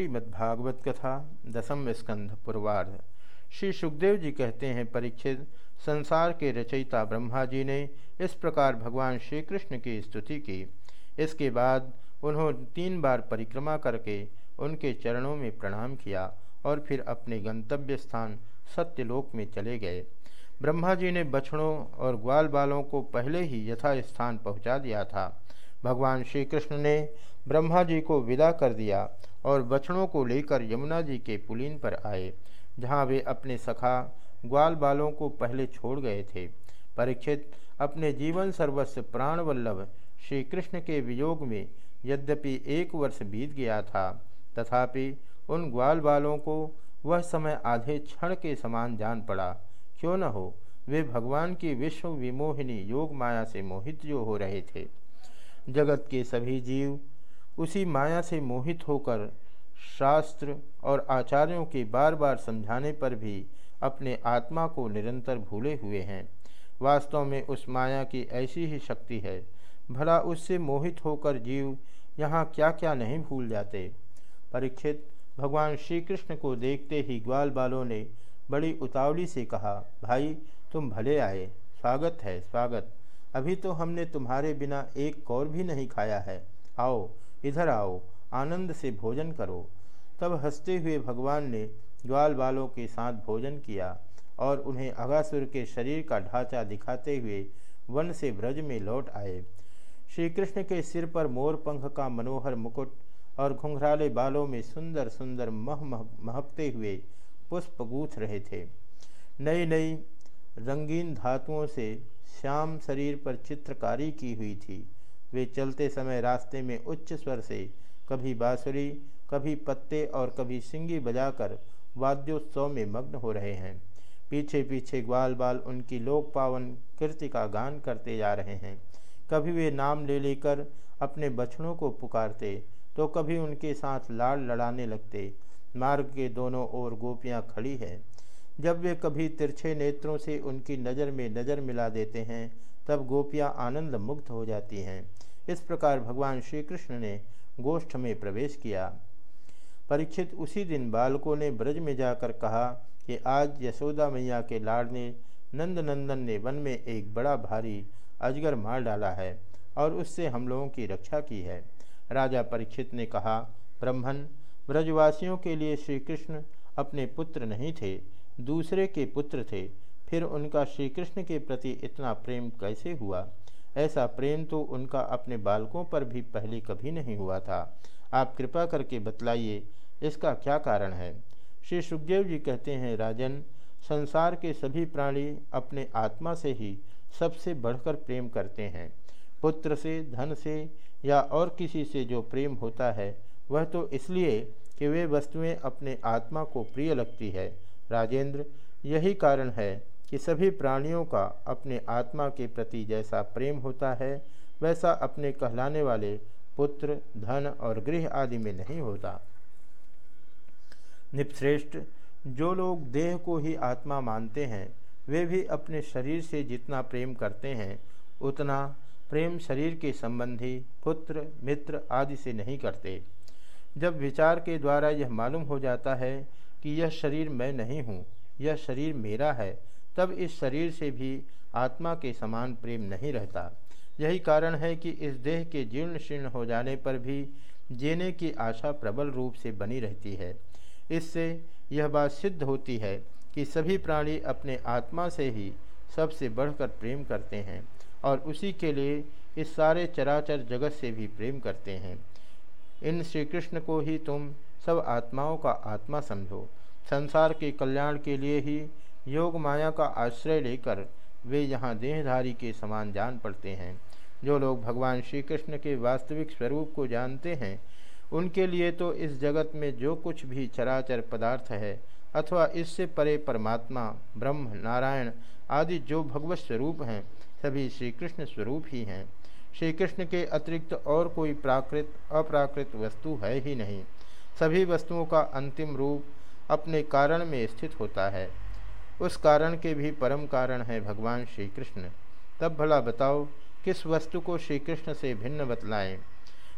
श्रीमद्भागवत कथा, दसम स्कंध, पूर्वार्ध। श्री सुखदेव जी कहते हैं, परीक्षित, संसार के रचयिता ब्रह्मा जी ने इस प्रकार भगवान श्री कृष्ण की स्तुति की। इसके बाद उन्होंने तीन बार परिक्रमा करके उनके चरणों में प्रणाम किया और फिर अपने गंतव्य स्थान सत्यलोक में चले गए। ब्रह्मा जी ने बछड़ों और ग्वाल बालों को पहले ही यथा स्थान पहुँचा दिया था। भगवान श्री कृष्ण ने ब्रह्मा जी को विदा कर दिया और बछड़ों को लेकर यमुना जी के पुलीन पर आए, जहाँ वे अपने सखा ग्वाल बालों को पहले छोड़ गए थे। परीक्षित अपने जीवन सर्वस्व प्राण वल्लभ श्री कृष्ण के वियोग में यद्यपि एक वर्ष बीत गया था, तथापि उन ग्वाल बालों को वह समय आधे क्षण के समान जान पड़ा। क्यों न हो, वे भगवान की विश्व विमोहिनी योग माया से मोहित जो हो रहे थे। जगत के सभी जीव उसी माया से मोहित होकर शास्त्र और आचार्यों के बार बार समझाने पर भी अपने आत्मा को निरंतर भूले हुए हैं। वास्तव में उस माया की ऐसी ही शक्ति है। भला उससे मोहित होकर जीव यहाँ क्या क्या नहीं भूल जाते? परीक्षित, भगवान श्री कृष्ण को देखते ही ग्वाल बालों ने बड़ी उतावली से कहा, भाई, तुम भले आए। स्वागत है, स्वागत। अभी तो हमने तुम्हारे बिना एक कौर भी नहीं खाया है। आओ, इधर आओ, आनंद से भोजन करो। तब हँसते हुए भगवान ने ग्वाल बालों के साथ भोजन किया और उन्हें अगासुर के शरीर का ढांचा दिखाते हुए वन से ब्रज में लौट आए। श्री कृष्ण के सिर पर मोर पंख का मनोहर मुकुट और घुंघराले बालों में सुंदर सुंदर मह महकते हुए पुष्प गूथ रहे थे। नई नई रंगीन धातुओं से श्याम शरीर पर चित्रकारी की हुई थी। वे चलते समय रास्ते में उच्च स्वर से, कभी बाँसुरी, कभी पत्ते और कभी सिंगी बजाकर वाद्योत्सव में मग्न हो रहे हैं। पीछे पीछे ग्वाल बाल उनकी लोक पावन कृति का गान करते जा रहे हैं। कभी वे नाम ले लेकर अपने बछड़ों को पुकारते तो कभी उनके साथ लाड़ लड़ाने लगते। मार्ग के दोनों ओर गोपियाँ खड़ी हैं। जब वे कभी तिरछे नेत्रों से उनकी नज़र में नज़र मिला देते हैं, तब गोपियाँ आनंद मुक्त हो जाती हैं। इस प्रकार भगवान श्री कृष्ण ने गोष्ठ में प्रवेश किया। परीक्षित उसी दिन बालकों ने ब्रज में जाकर कहा कि आज यशोदा मैया के लाड़ ने नंद नंदन ने वन में एक बड़ा भारी अजगर मार डाला है और उससे हम लोगों की रक्षा की है। राजा परीक्षित ने कहा ब्रह्मण ब्रजवासियों के लिए श्री कृष्ण अपने पुत्र नहीं थे दूसरे के पुत्र थे, फिर उनका श्री कृष्ण के प्रति इतना प्रेम कैसे हुआ? ऐसा प्रेम तो उनका अपने बालकों पर भी पहले कभी नहीं हुआ था। आप कृपा करके बतलाइए, इसका क्या कारण है? श्री सुखदेव जी कहते हैं, राजन, संसार के सभी प्राणी अपने आत्मा से ही सबसे बढ़कर प्रेम करते हैं। पुत्र से, धन से या और किसी से जो प्रेम होता है, वह तो इसलिए कि वे वस्तुएँ अपने आत्मा को प्रिय लगती है। राजेंद्र, यही कारण है कि सभी प्राणियों का अपने आत्मा के प्रति जैसा प्रेम होता है, वैसा अपने कहलाने वाले पुत्र, धन और गृह आदि में नहीं होता। निपश्रेष्ठ, जो लोग देह को ही आत्मा मानते हैं, वे भी अपने शरीर से जितना प्रेम करते हैं, उतना प्रेम शरीर के संबंधी, पुत्र, मित्र आदि से नहीं करते। जब विचार के द्वारा यह मालूम हो जाता है कि यह शरीर मैं नहीं हूँ, यह शरीर मेरा है, तब इस शरीर से भी आत्मा के समान प्रेम नहीं रहता। यही कारण है कि इस देह के जीर्ण शीर्ण हो जाने पर भी जीने की आशा प्रबल रूप से बनी रहती है। इससे यह बात सिद्ध होती है कि सभी प्राणी अपने आत्मा से ही सबसे बढ़कर प्रेम करते हैं और उसी के लिए इस सारे चराचर जगत से भी प्रेम करते हैं। इन श्री कृष्ण को ही तुम सब आत्माओं का आत्मा समझो। संसार के कल्याण के लिए ही योग माया का आश्रय लेकर वे यहाँ देहधारी के समान जान पड़ते हैं। जो लोग भगवान श्री कृष्ण के वास्तविक स्वरूप को जानते हैं, उनके लिए तो इस जगत में जो कुछ भी चराचर पदार्थ है, अथवा इससे परे परमात्मा, ब्रह्म, नारायण आदि जो भगवत स्वरूप हैं, सभी श्री कृष्ण स्वरूप ही हैं। श्री कृष्ण के अतिरिक्त और कोई प्राकृत, अप्राकृत वस्तु है ही नहीं। सभी वस्तुओं का अंतिम रूप अपने कारण में स्थित होता है। उस कारण के भी परम कारण है भगवान श्री कृष्ण तब भला बताओ, किस वस्तु को श्री कृष्ण से भिन्न बतलाएँ?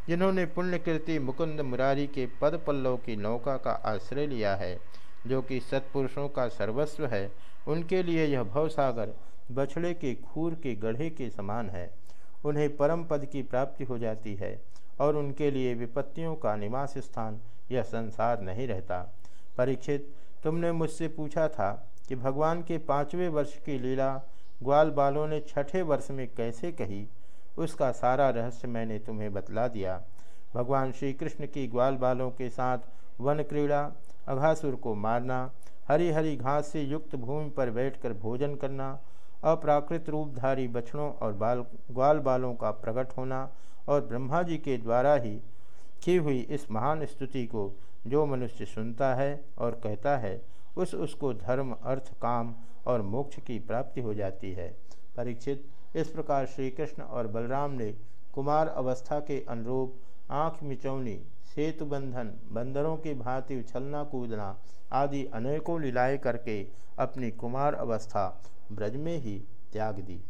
जिन्होंने पुण्यकृति मुकुंद मुरारी के पद पल्लव की नौका का आश्रय लिया है, जो कि सत्पुरुषों का सर्वस्व है, उनके लिए यह भवसागर बछड़े के खूर के गढ़े के समान है। उन्हें परम पद की प्राप्ति हो जाती है और उनके लिए विपत्तियों का निवास स्थान यह संसार नहीं रहता। परीक्षित, तुमने मुझसे पूछा था कि भगवान के पाँचवें वर्ष की लीला ग्वाल बालों ने छठे वर्ष में कैसे कही? उसका सारा रहस्य मैंने तुम्हें बतला दिया। भगवान श्री कृष्ण की ग्वाल बालों के साथ वन क्रीड़ा, अघासुर को मारना, हरी हरी घास से युक्त भूमि पर बैठकर भोजन करना अप्राकृत रूपधारी बछड़ों और बाल, ग्वाल बालों का प्रकट होना और ब्रह्मा जी के द्वारा ही की हुई इस महान स्तुति को जो मनुष्य सुनता है और कहता है, उस उसको धर्म, अर्थ, काम और मोक्ष की प्राप्ति हो जाती है। परीक्षित, इस प्रकार श्री कृष्ण और बलराम ने कुमार अवस्था के अनुरूप आँख मिचौनी, सेतु बंधन, बंदरों की भांति उछलना कूदना आदि अनेकों लीलाएँ करके अपनी कुमार अवस्था ब्रज में ही त्याग दी।